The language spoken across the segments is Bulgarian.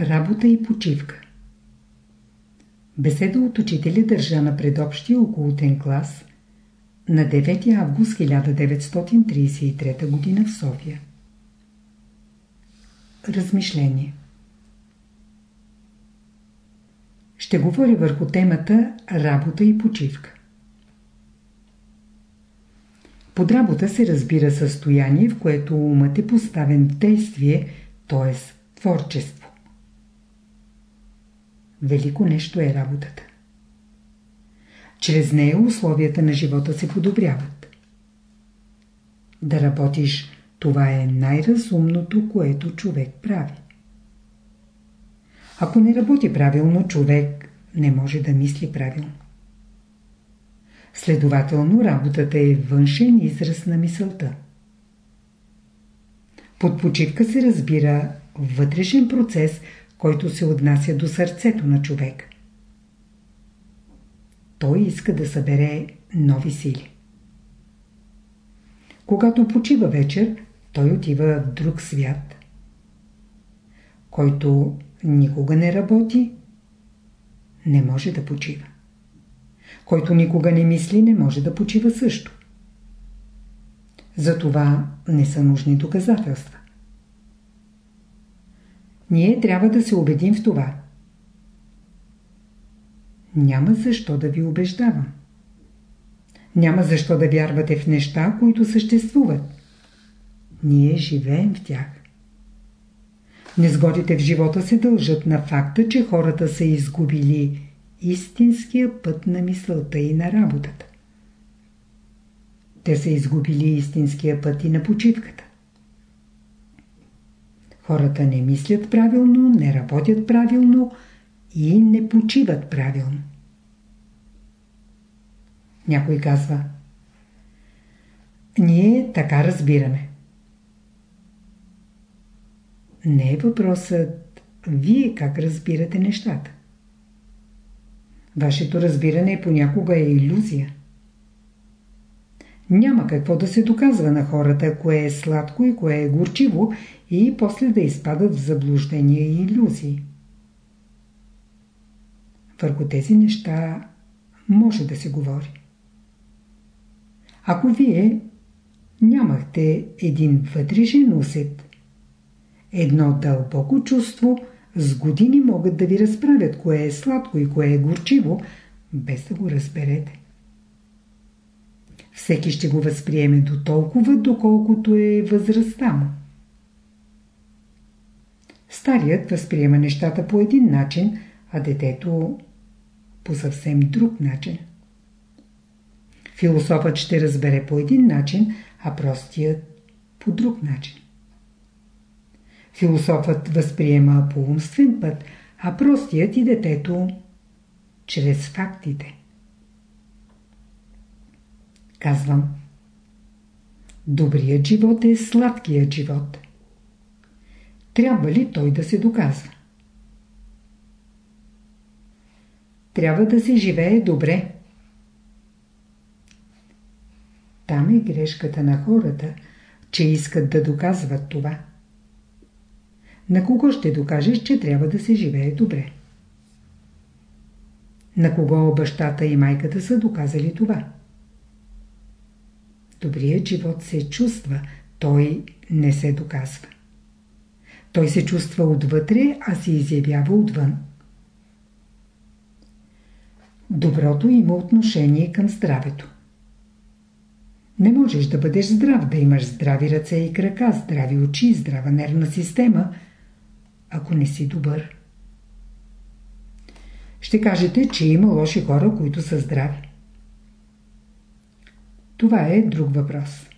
Работа и почивка Беседа от учителя държа на предобщия околотен клас на 9 август 1933 г. в София. Размишление Ще говоря върху темата работа и почивка. Под работа се разбира състояние, в което умът е поставен в действие, т.е. творчество. Велико нещо е работата. Чрез нея условията на живота се подобряват. Да работиш, това е най-разумното, което човек прави. Ако не работи правилно, човек не може да мисли правилно. Следователно, работата е външен израз на мисълта. Под почивка се разбира вътрешен процес, който се отнася до сърцето на човек. Той иска да събере нови сили. Когато почива вечер, той отива в друг свят. Който никога не работи, не може да почива. Който никога не мисли, не може да почива също. Затова не са нужни доказателства. Ние трябва да се убедим в това. Няма защо да ви убеждавам. Няма защо да вярвате в неща, които съществуват. Ние живеем в тях. Незгодите в живота се дължат на факта, че хората са изгубили истинския път на мисълта и на работата. Те са изгубили истинския път и на почивката. Хората не мислят правилно, не работят правилно и не почиват правилно. Някой казва Ние така разбираме. Не е въпросът вие как разбирате нещата. Вашето разбиране понякога е иллюзия. Няма какво да се доказва на хората, кое е сладко и кое е горчиво и после да изпадат в заблуждения и иллюзии. Върху тези неща може да се говори. Ако вие нямахте един вътрешен усет, едно дълбоко чувство, с години могат да ви разправят кое е сладко и кое е горчиво, без да го разберете. Всеки ще го възприеме до толкова, доколкото е възрастта му. Старият възприема нещата по един начин, а детето по съвсем друг начин. Философът ще разбере по един начин, а простият по друг начин. Философът възприема по умствен път, а простият и детето чрез фактите. Казвам. Добрият живот е сладкият живот. Трябва ли той да се доказва? Трябва да се живее добре. Там е грешката на хората, че искат да доказват това. На кого ще докажеш, че трябва да се живее добре? На кого бащата и майката са доказали това? Добрият живот се чувства, той не се доказва. Той се чувства отвътре, а се изявява отвън. Доброто има отношение към здравето. Не можеш да бъдеш здрав, да имаш здрави ръце и крака, здрави очи, здрава нервна система, ако не си добър. Ще кажете, че има лоши хора, които са здрави. Това е друг въпрос.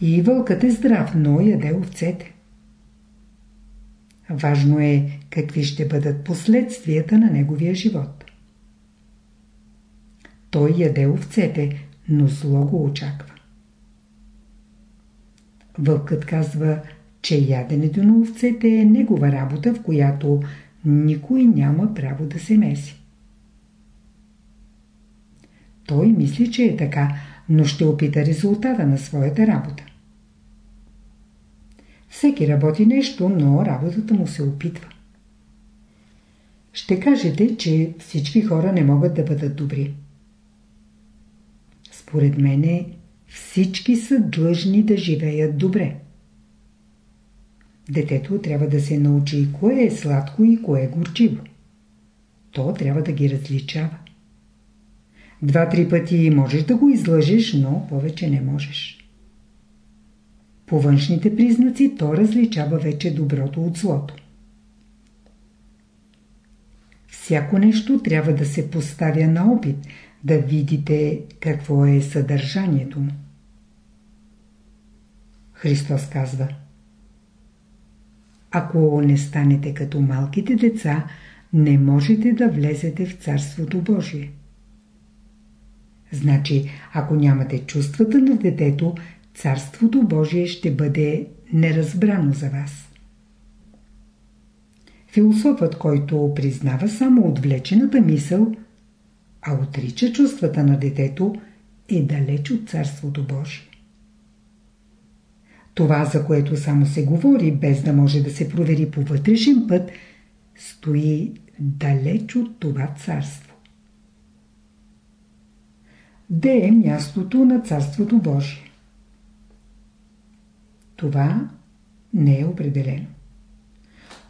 И вълкът е здрав, но яде овцете. Важно е какви ще бъдат последствията на неговия живот. Той яде овцете, но зло го очаква. Вълкът казва, че яденето на овцете е негова работа, в която никой няма право да се меси. Той мисли, че е така, но ще опита резултата на своята работа. Всеки работи нещо, но работата му се опитва. Ще кажете, че всички хора не могат да бъдат добри. Според мене всички са длъжни да живеят добре. Детето трябва да се научи кое е сладко и кое е горчиво. То трябва да ги различава. Два-три пъти можеш да го излъжеш, но повече не можеш. По външните признаци то различава вече доброто от злото. Всяко нещо трябва да се поставя на опит, да видите какво е съдържанието му. Христос казва Ако не станете като малките деца, не можете да влезете в Царството Божие. Значи, ако нямате чувствата на детето, Царството Божие ще бъде неразбрано за вас. Философът, който признава само отвлечената мисъл, а отрича чувствата на детето, е далеч от Царството Божие. Това, за което само се говори, без да може да се провери по вътрешен път, стои далеч от това царство. Де е мястото на Царството Божие? Това не е определено.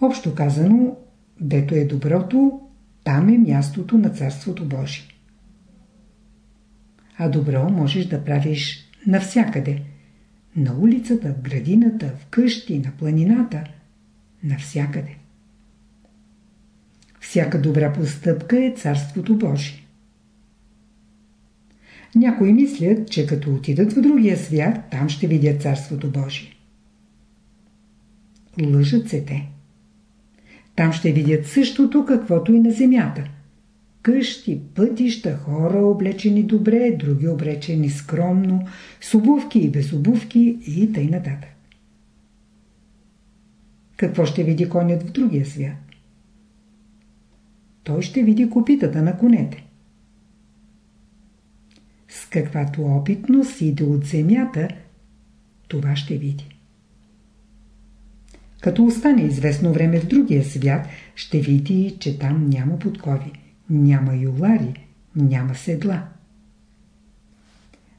Общо казано, дето е доброто, там е мястото на Царството Божие. А добро можеш да правиш навсякъде. На улицата, в градината, в къщи, на планината, навсякъде. Всяка добра постъпка е Царството Божие. Някои мислят, че като отидат в другия свят, там ще видят Царството Божие. Лъжат се те. Там ще видят същото, каквото и на земята. Къщи, пътища, хора облечени добре, други облечени скромно, с обувки и без обувки и тъй нататък. Какво ще види конят в другия свят? Той ще види копитата на конете. С каквато опитност иде от земята, това ще види. Като остане известно време в другия свят, ще види, че там няма подкови, няма юлари, няма седла.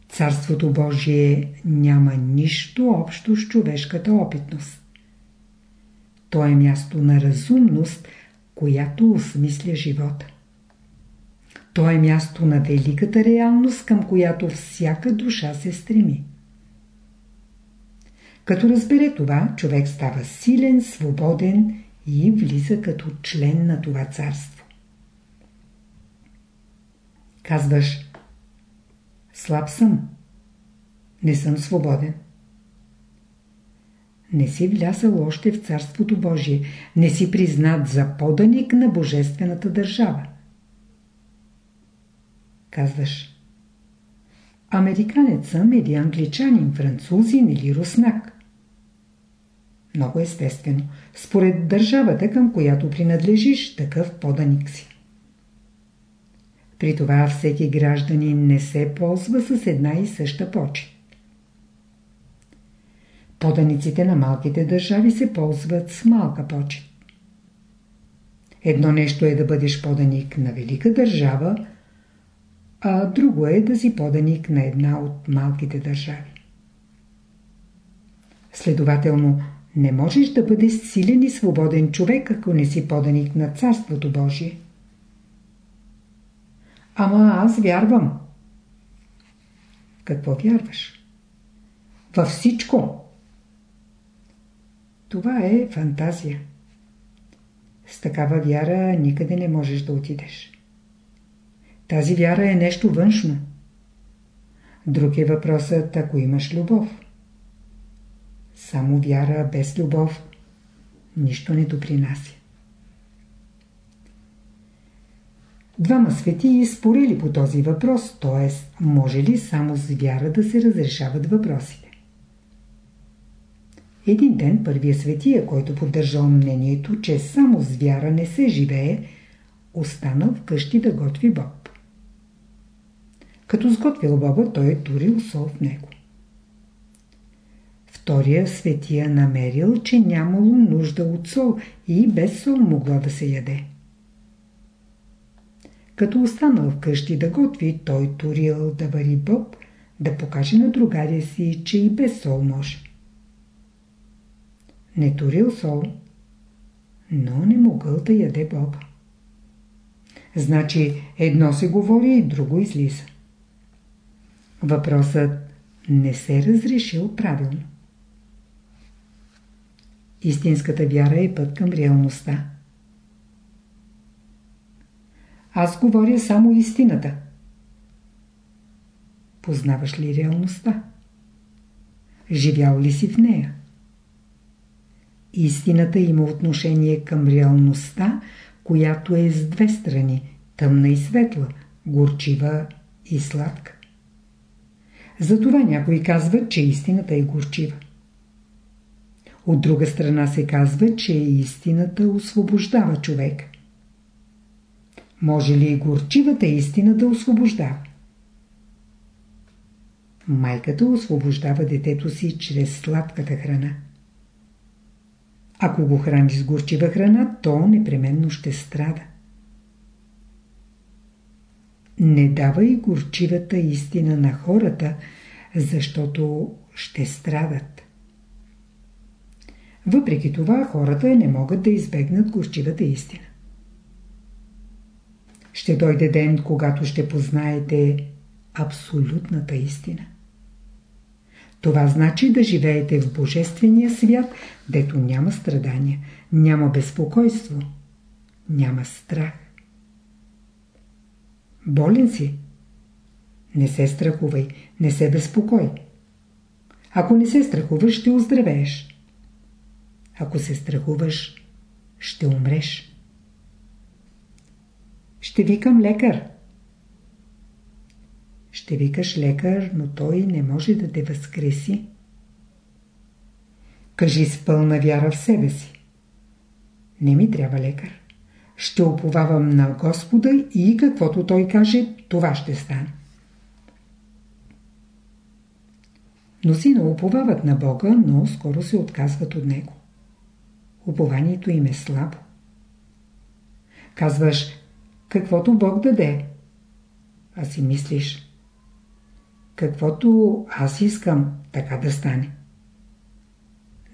Царството Божие няма нищо общо с човешката опитност. То е място на разумност, която осмисля живота. То е място на великата реалност, към която всяка душа се стреми. Като разбере това, човек става силен, свободен и влиза като член на това царство. Казваш, слаб съм, не съм свободен. Не си влязал още в Царството Божие, не си признат за поданик на Божествената държава. Казваш, американец съм или англичанин, французин или руснак. Много естествено. Според държавата, към която принадлежиш, такъв поданик си. При това всеки гражданин не се ползва с една и съща почет. Поданиците на малките държави се ползват с малка почет. Едно нещо е да бъдеш поданик на велика държава, а друго е да си поданик на една от малките държави. Следователно, не можеш да бъдеш силен и свободен човек, ако не си поданик на Царството Божие. Ама аз вярвам. Какво вярваш? Във всичко. Това е фантазия. С такава вяра никъде не можеш да отидеш. Тази вяра е нещо външно. Друг е въпросът, ако имаш любов. Само вяра без любов нищо не допринася. Двама светии спорили по този въпрос, т.е. може ли само с вяра да се разрешават въпросите. Един ден първия светия, който поддържал мнението, че само с вяра не се живее, останал вкъщи да готви боб. Като сготвил боба, той е турил сол в него Втория светия намерил, че нямало нужда от сол и без сол могла да се яде. Като останал вкъщи да готви, той турил да вари боб, да покаже на другаря си, че и без сол може. Не турил сол, но не могъл да яде боб. Значи едно се говори и друго излиза. Въпросът не се разрешил правилно. Истинската вяра е път към реалността. Аз говоря само истината. Познаваш ли реалността? Живял ли си в нея? Истината има отношение към реалността, която е с две страни – тъмна и светла, горчива и сладка. Затова някои казват, че истината е горчива. От друга страна се казва, че истината освобождава човек. Може ли горчивата истина да освобождава? Майката освобождава детето си чрез сладката храна. Ако го храни с горчива храна, то непременно ще страда. Не давай горчивата истина на хората, защото ще страдат. Въпреки това, хората не могат да избегнат горчивата истина. Ще дойде ден, когато ще познаете абсолютната истина. Това значи да живеете в Божествения свят, дето няма страдания, няма безпокойство, няма страх. Болен си? Не се страхувай, не се безпокой. Ако не се страхуваш, ще оздравееш. Ако се страхуваш, ще умреш. Ще викам лекар. Ще викаш лекар, но той не може да те възкреси. Кажи с пълна вяра в себе си. Не ми трябва лекар. Ще оповавам на Господа и каквото той каже, това ще стане. Мнозина уповават на Бога, но скоро се отказват от Него. Упованието им е слабо. Казваш, каквото Бог даде. А си мислиш, каквото аз искам, така да стане.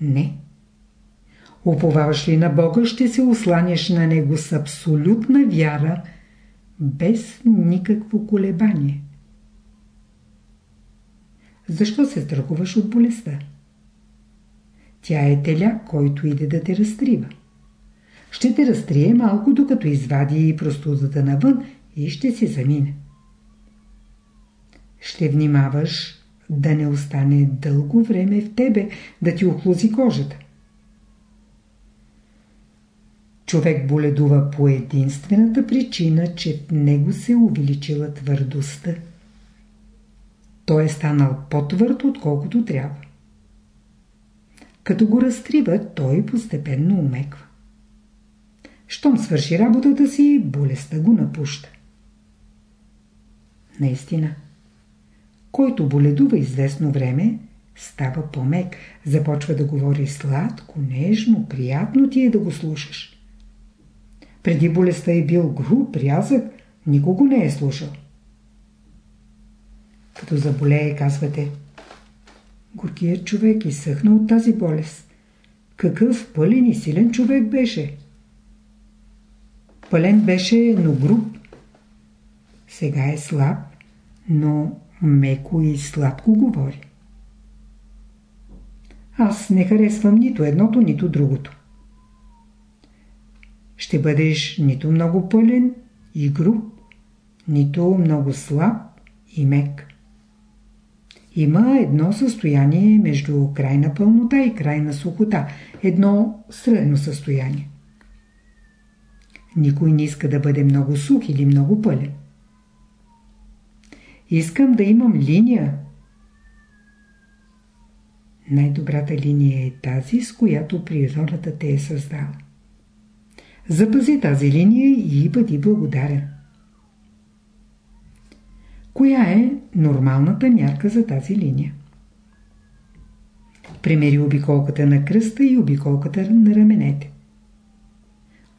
Не. Уповаваш ли на Бога, ще се осланяш на Него с абсолютна вяра, без никакво колебание. Защо се страхуваш от болестта? Тя е теля, който иде да те разтрива. Ще те разтрие малко, докато извади простудата навън и ще си замине. Ще внимаваш да не остане дълго време в тебе, да ти охлузи кожата. Човек боледува по единствената причина, че в него се увеличила твърдостта. Той е станал по-твърд, отколкото трябва. Като го разтрива, той постепенно умеква. Щом свърши работата си, болестта го напуща. Наистина, който боледува известно време, става по-мек, започва да говори сладко, нежно, приятно ти е да го слушаш. Преди болестта е бил груб, рязък, никого не е слушал. Като заболее, казвате – Горкият човек изсъхна от тази болест. Какъв пълен и силен човек беше. Пълен беше, но груб. Сега е слаб, но меко и сладко говори. Аз не харесвам нито едното, нито другото. Ще бъдеш нито много пълен и груб, нито много слаб и мек. Има едно състояние между крайна пълнота и крайна сухота. Едно средно състояние. Никой не иска да бъде много сух или много пълен. Искам да имам линия. Най-добрата линия е тази, с която природата те е създала. Запази тази линия и бъди благодарен. Коя е нормалната мярка за тази линия? Премери обиколката на кръста и обиколката на раменете.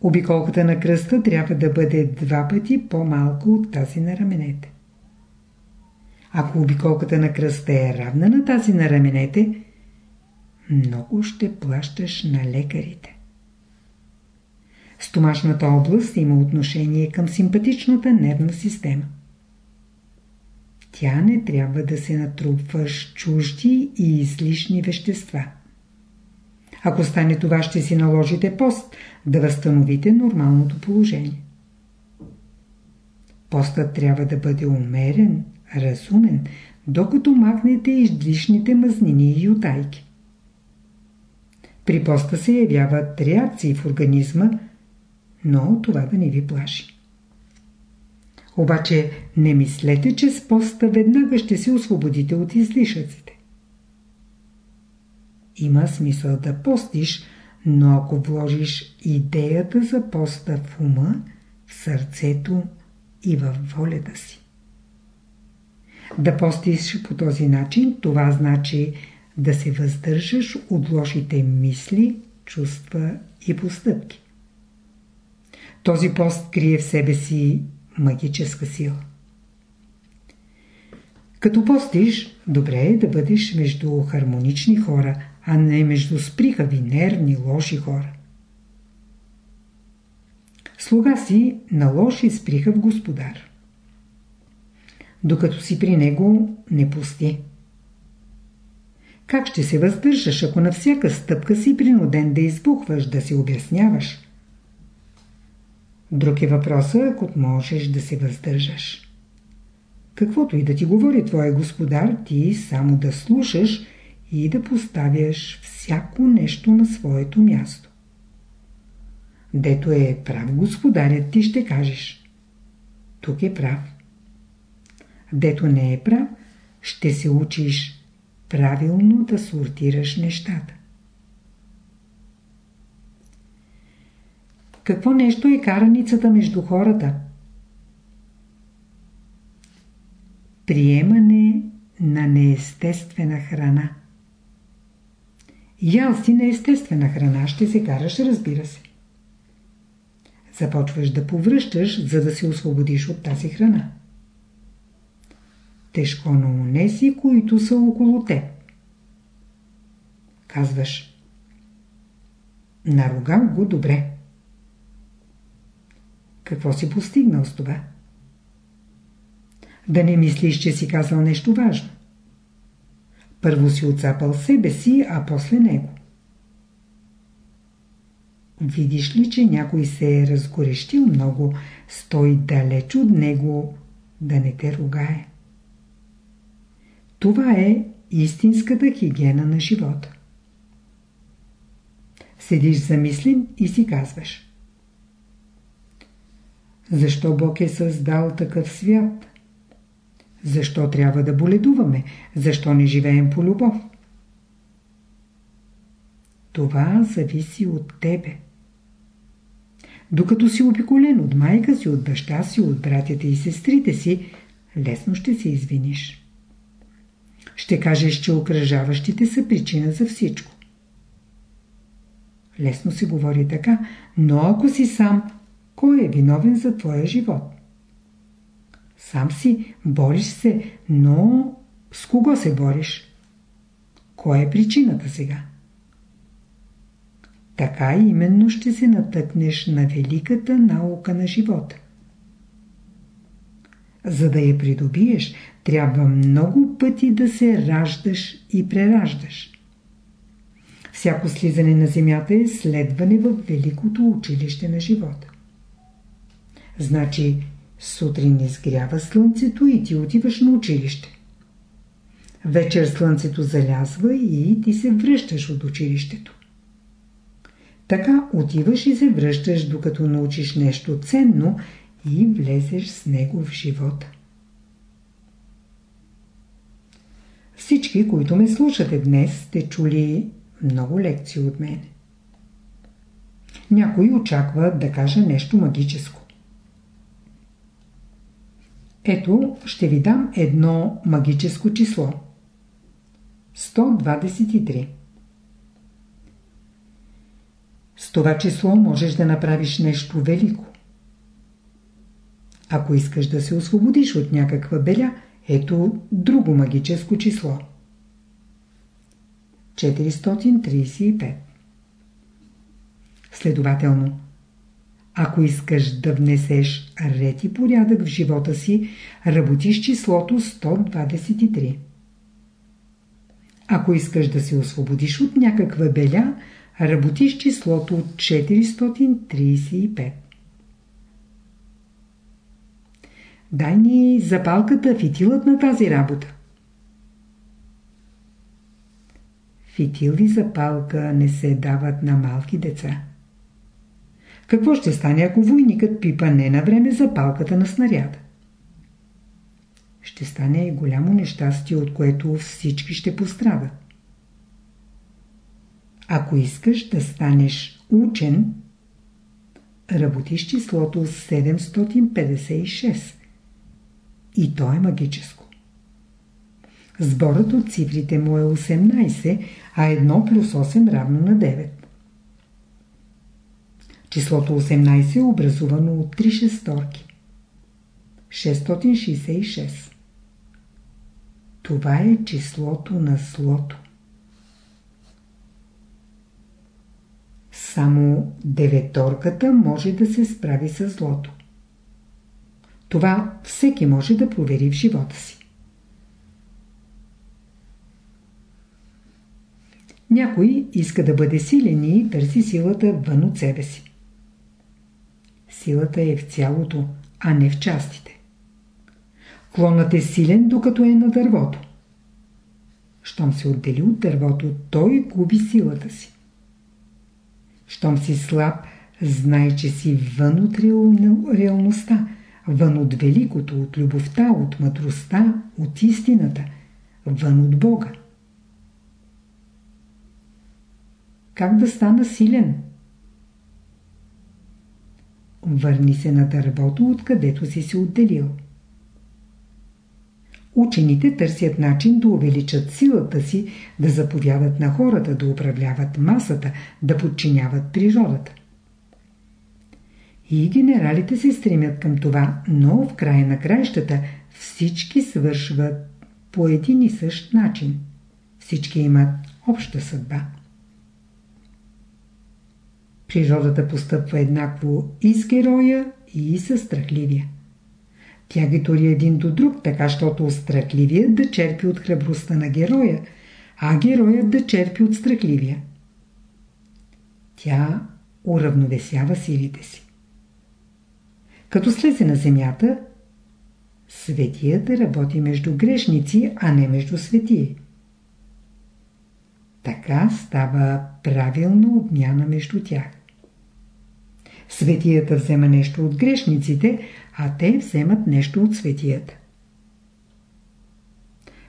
Обиколката на кръста трябва да бъде два пъти по-малко от тази на раменете. Ако обиколката на кръста е равна на тази на раменете, много ще плащаш на лекарите. Стомашната област има отношение към симпатичната нервна система. Тя не трябва да се натрупва с чужди и излишни вещества. Ако стане това, ще си наложите пост, да възстановите нормалното положение. Постът трябва да бъде умерен, разумен, докато махнете излишните мазнини и ютайки. При поста се явяват реакции в организма, но това да не ви плаши. Обаче не мислете, че с поста веднага ще се освободите от излишъците. Има смисъл да постиш, но ако вложиш идеята за поста в ума, в сърцето и в волята си. Да постиш по този начин, това значи да се въздържаш от лошите мисли, чувства и постъпки. Този пост крие в себе си магическа сила. Като постиш, добре е да бъдеш между хармонични хора, а не между сприхави, нервни, лоши хора. Слуга си на лош и сприхав господар. Докато си при него, не пусти. Как ще се въздържаш, ако на всяка стъпка си принуден да избухваш, да си обясняваш? Друг е въпросът, ако можеш да се въздържаш. Каквото и да ти говори твоя господар, ти само да слушаш и да поставяш всяко нещо на своето място. Дето е прав господарят, ти ще кажеш. Тук е прав. Дето не е прав, ще се учиш правилно да сортираш нещата. Какво нещо е караницата между хората? Приемане на неестествена храна. Ял си неестествена храна, ще се караш, разбира се. Започваш да повръщаш, за да се освободиш от тази храна. Тежко на унеси, които са около теб. Казваш. Наругал го добре. Какво си постигнал с това? Да не мислиш, че си казал нещо важно. Първо си отцапал себе си, а после него. Видиш ли, че някой се е разгорещил много, стой далеч от него, да не те ругае. Това е истинската хигиена на живота. Седиш замислен и си казваш. Защо Бог е създал такъв свят? Защо трябва да боледуваме? Защо не живеем по любов? Това зависи от тебе. Докато си обиколен от майка си, от баща си, от братята и сестрите си, лесно ще се извиниш. Ще кажеш, че окръжаващите са причина за всичко. Лесно се говори така, но ако си сам, кой е виновен за твоя живот? Сам си, бориш се, но с кого се бориш? Кой е причината сега? Така именно ще се натъкнеш на великата наука на живота. За да я придобиеш, трябва много пъти да се раждаш и прераждаш. Всяко слизане на земята е следване в великото училище на живота. Значи, сутрин изгрява слънцето и ти отиваш на училище. Вечер слънцето залязва и ти се връщаш от училището. Така отиваш и се връщаш, докато научиш нещо ценно и влезеш с него в живота. Всички, които ме слушате днес, сте чули много лекции от мен. Някой очаква да кажа нещо магическо. Ето ще ви дам едно магическо число. 123 С това число можеш да направиш нещо велико. Ако искаш да се освободиш от някаква беля, ето друго магическо число. 435 Следователно, ако искаш да внесеш ред и порядък в живота си, работиш числото 123. Ако искаш да се освободиш от някаква беля, работиш числото 435. Дай ни запалката, фитилът на тази работа. Фитил и запалка не се дават на малки деца. Какво ще стане, ако войникът пипа не на време запалката на снаряда? Ще стане голямо нещастие, от което всички ще пострадат. Ако искаш да станеш учен, работиш числото 756. И то е магическо. Сборът от цифрите му е 18, а 1 плюс 8 равно на 9. Числото 18 е образувано от 3 шесторки. 666. Това е числото на злото. Само деветорката може да се справи с злото. Това всеки може да провери в живота си. Някой иска да бъде силен и търси силата вън от себе си. Силата е в цялото, а не в частите. Клонът е силен, докато е на дървото. Щом се отдели от дървото, той губи силата си. Щом си слаб, знай, че си вън от реалността, вън от великото, от любовта, от мъдростта, от истината, вън от Бога. Как да стана силен? Върни се на дървото, откъдето си се отделил. Учените търсят начин да увеличат силата си, да заповядат на хората, да управляват масата, да подчиняват природата. И генералите се стремят към това, но в края на краищата всички свършват по един и същ начин. Всички имат обща съдба. Природата постъпва еднакво и с героя, и с страхливия. Тя ги тори един до друг, така щото страхливият да черпи от храбростта на героя, а героят да черпи от страхливия. Тя уравновесява силите си. Като слезе на земята, светият работи между грешници, а не между светии. Така става правилна обмяна между тях. Светията взема нещо от грешниците, а те вземат нещо от светията.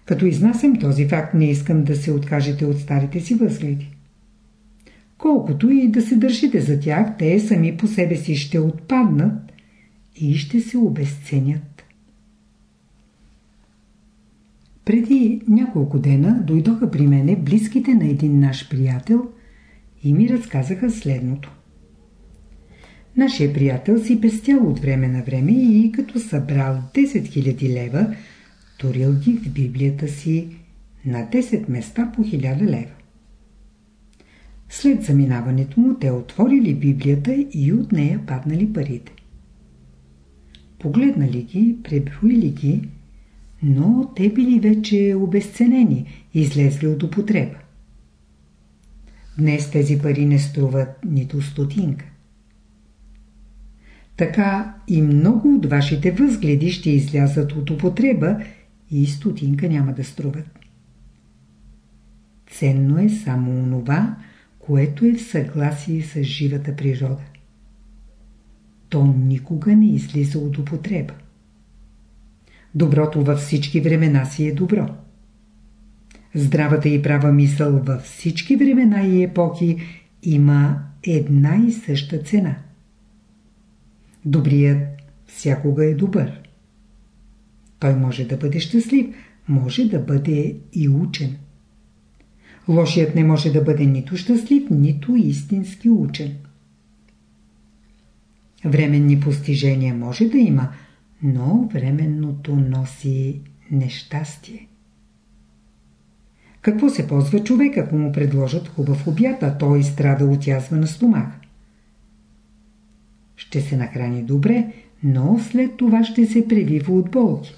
Като изнасям този факт, не искам да се откажете от старите си възгледи. Колкото и да се държите за тях, те сами по себе си ще отпаднат и ще се обесценят. Преди няколко дена дойдоха при мене близките на един наш приятел и ми разказаха следното. Нашия приятел си пестял от време на време и като събрал 10 000 лева, турил ги в Библията си на 10 места по 1000 лева. След заминаването му те отворили Библията и от нея паднали парите. Погледнали ги, преброили ги, но те били вече обесценени, излезли от употреба. Днес тези пари не струват нито стотинка. Така и много от вашите възгледи ще излязат от употреба и стотинка няма да струват. Ценно е само онова, което е в съгласие с живата природа. То никога не излиза от употреба. Доброто във всички времена си е добро. Здравата и права мисъл във всички времена и епохи има една и съща цена – Добрият всякога е добър. Той може да бъде щастлив, може да бъде и учен. Лошият не може да бъде нито щастлив, нито истински учен. Временни постижения може да има, но временното носи нещастие. Какво се ползва човек, ако му предложат хубав обяд, а той страда от язва на стомах? Ще се нахрани добре, но след това ще се превива от болки.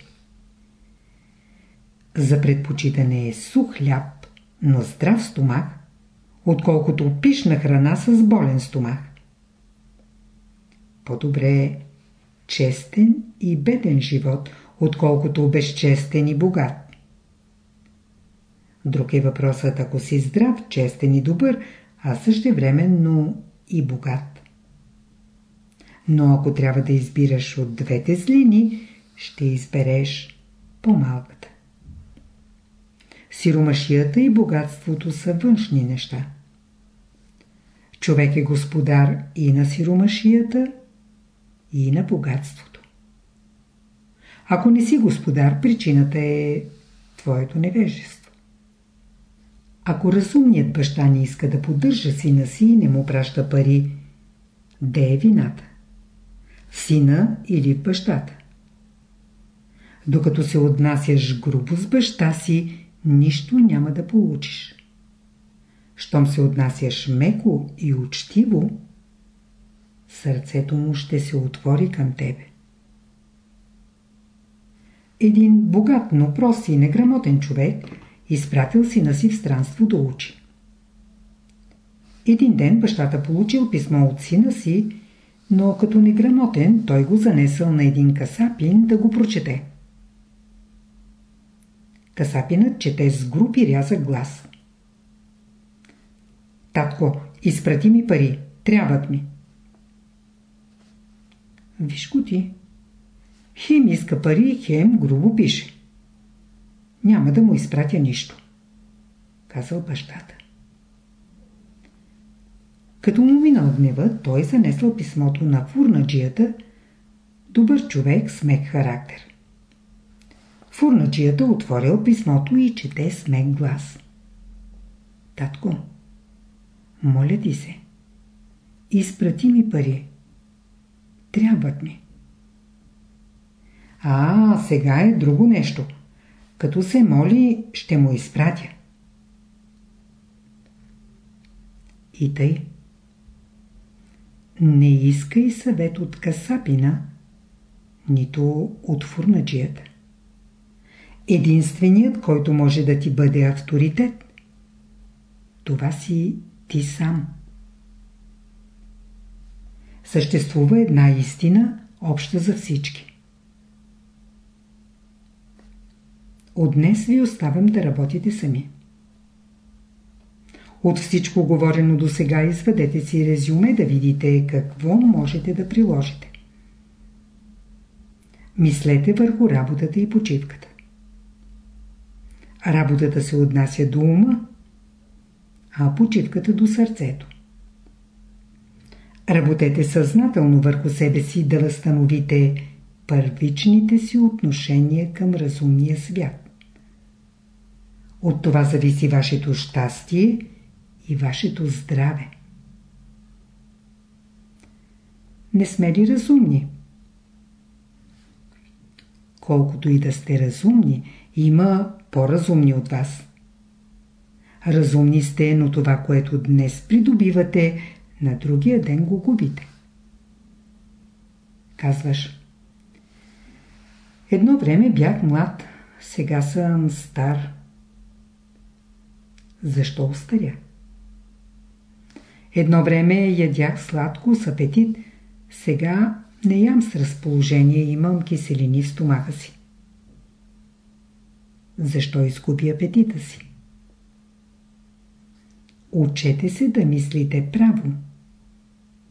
За предпочитане е сух хляб, но здрав стомах, отколкото пишна храна с болен стомах. По-добре е честен и беден живот, отколкото безчестен и богат. Друг е въпросът, ако си здрав, честен и добър, а същевременно и богат. Но ако трябва да избираш от двете злини, ще избереш по-малката. Сиромашията и богатството са външни неща. Човек е господар и на сиромашията, и на богатството. Ако не си господар, причината е твоето невежество. Ако разумният баща не иска да поддържа сина си и не му праща пари, де е вината? Сина или бащата? Докато се отнасяш грубо с баща си, нищо няма да получиш. Щом се отнасяш меко и учтиво, сърцето му ще се отвори към тебе. Един богат, но прост и неграмотен човек изпратил сина си в странство да учи. Един ден бащата получил писмо от сина си, но като неграмотен той го занесъл на един касапин да го прочете. Касапинът чете с групи рязък глас. Татко, изпрати ми пари, трябват ми. Виж го ти. Хем иска пари, хем грубо пише. Няма да му изпратя нищо. Казал бащата. Като му минал гнева, той занесъл писмото на фурнаджията, добър човек с характер. Фурнаджията отворил писмото и чете с глас. Татко, моля ти се, изпрати ми пари. Трябват ми. А, сега е друго нещо. Като се моли, ще му изпратя. И тъй. Не искай съвет от касапина, нито от фурнаджията. Единственият, който може да ти бъде авторитет, това си ти сам. Съществува една истина, обща за всички. От днес ви оставям да работите сами. От всичко говорено до сега изведете си резюме да видите какво можете да приложите. Мислете върху работата и почивката. Работата се отнася до ума, а почивката до сърцето. Работете съзнателно върху себе си да възстановите първичните си отношения към разумния свят. От това зависи вашето щастие и вашето здраве. Не сме ли разумни? Колкото и да сте разумни, има по-разумни от вас. Разумни сте, но това, което днес придобивате, на другия ден го губите. Казваш. Едно време бях млад, сега съм стар. Защо остаря? Едно време ядях сладко с апетит, сега не ям с разположение, имам киселини в стомаха си. Защо изгуби апетита си? Учете се да мислите право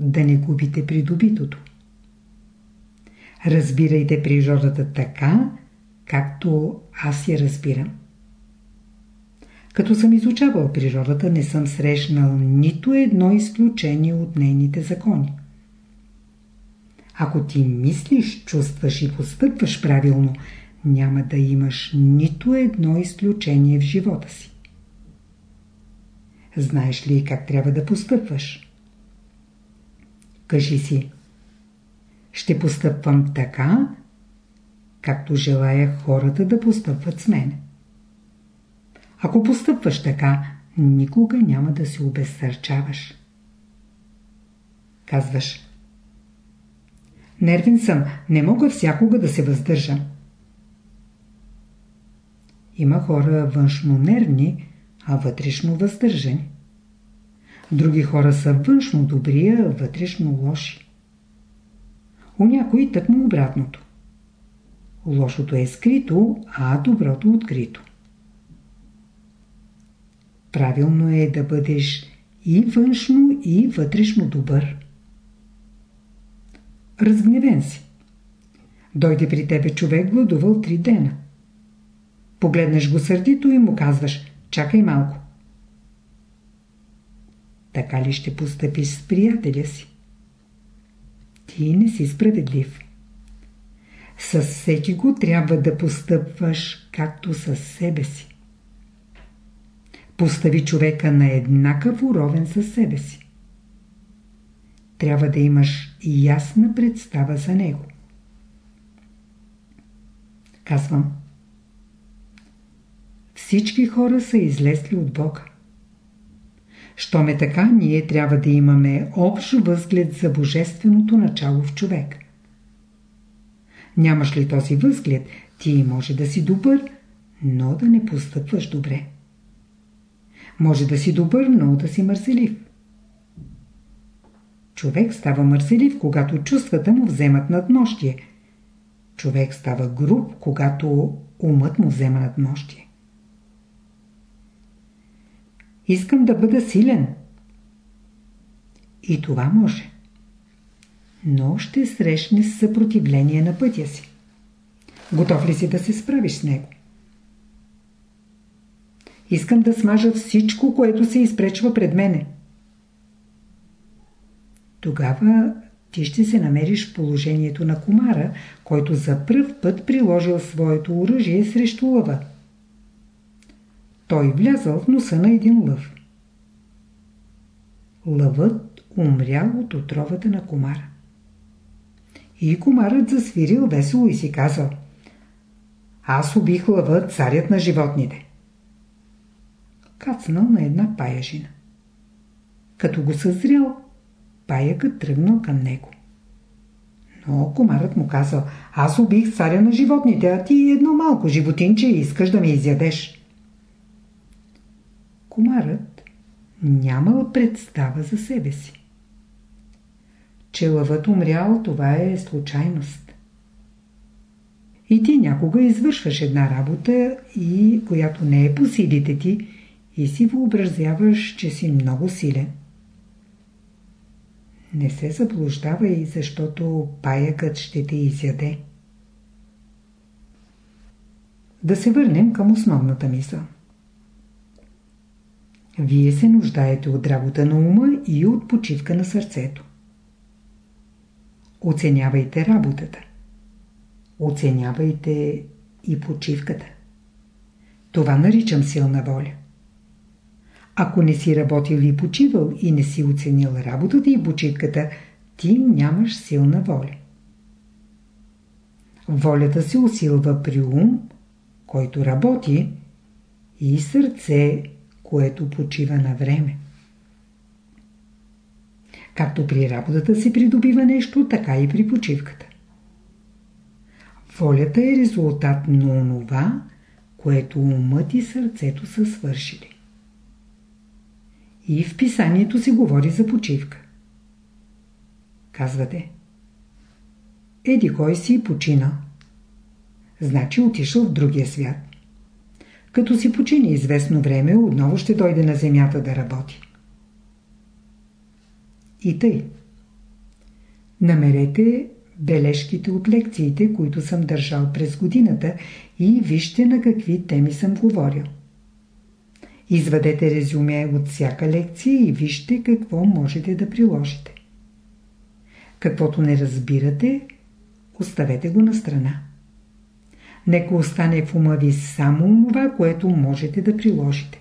да не губите придобитото. Разбирайте природата така, както аз я разбирам. Като съм изучавал природата, не съм срещнал нито едно изключение от нейните закони. Ако ти мислиш, чувстваш и постъпваш правилно, няма да имаш нито едно изключение в живота си. Знаеш ли как трябва да постъпваш? Кажи си. ще постъпвам така, както желая хората да постъпват с мене. Ако постъпваш така, никога няма да се обезсърчаваш. Казваш Нервен съм, не мога всякога да се въздържам. Има хора външно нервни, а вътрешно въздържани. Други хора са външно добри, а вътрешно лоши. У някои тъкмо обратното. Лошото е скрито, а доброто открито. Правилно е да бъдеш и външно, и вътрешно добър. Разгневен си. Дойде при тебе човек гладувал три дена. Погледнеш го сърдито и му казваш «Чакай малко». Така ли ще постъпиш с приятеля си? Ти не си справедлив. С всеки го трябва да постъпваш както със себе си. Постави човека на еднакъв уровен със себе си. Трябва да имаш ясна представа за него. Казвам. Всички хора са излезли от Бога. Щом е така, ние трябва да имаме общ възглед за божественото начало в човек. Нямаш ли този възглед, ти може да си добър, но да не постъпваш добре. Може да си добър, но да си мързелив. Човек става мързелив, когато чувствата му вземат надмощие. Човек става груб, когато умът му взема надмощие. Искам да бъда силен. И това може. Но ще срещне съпротивление на пътя си. Готов ли си да се справиш с него? Искам да смажа всичко, което се изпречва пред мене. Тогава ти ще се намериш в положението на комара, който за пръв път приложил своето оръжие срещу лъва. Той влязъл в носа на един лъв. Лъвът умрял от отровата на комара. И комарът засвирил весело и си казал Аз убих лъва, царят на животните. Кацнал на една паяжина. Като го съзрял, паякът тръгнал към него. Но комарът му казал, аз убих царя на животните, а ти едно малко животинче искаш да ме изядеш. Комарът нямал представа за себе си. Че лъвът умрял, това е случайност. И ти някога извършваш една работа, и която не е по силите ти, и си въобразяваш, че си много силен. Не се заблуждавай, защото паякът ще те изяде. Да се върнем към основната мисъл. Вие се нуждаете от работа на ума и от почивка на сърцето. Оценявайте работата. Оценявайте и почивката. Това наричам силна воля. Ако не си работил и почивал и не си оценил работата и почивката, ти нямаш силна воля. Волята се усилва при ум, който работи, и сърце, което почива на време. Както при работата се придобива нещо, така и при почивката. Волята е резултат на онова, което умът и сърцето са свършили. И в писанието се говори за почивка. Казвате. Еди кой си почина. Значи отишъл в другия свят. Като си почини известно време, отново ще дойде на земята да работи. И тъй. Намерете бележките от лекциите, които съм държал през годината и вижте на какви теми съм говорил. Извадете резюме от всяка лекция и вижте какво можете да приложите. Каквото не разбирате, оставете го на страна. Нека остане в ума ви само това, което можете да приложите.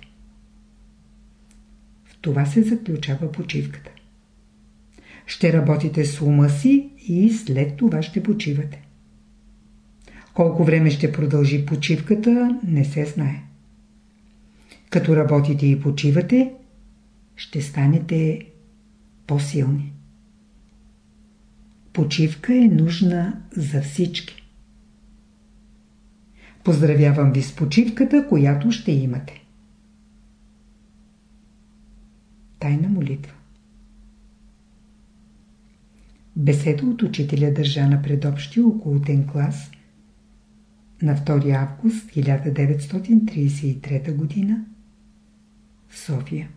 В това се заключава почивката. ще работите с ума си и след това ще почивате. Колко време ще продължи почивката, не се знае. Като работите и почивате, ще станете по-силни. Почивка е нужна за всички. Поздравявам ви с почивката, която ще имате. Тайна молитва Беседа от учителя държа на предобщия околотен клас на 2 август 1933 г. София.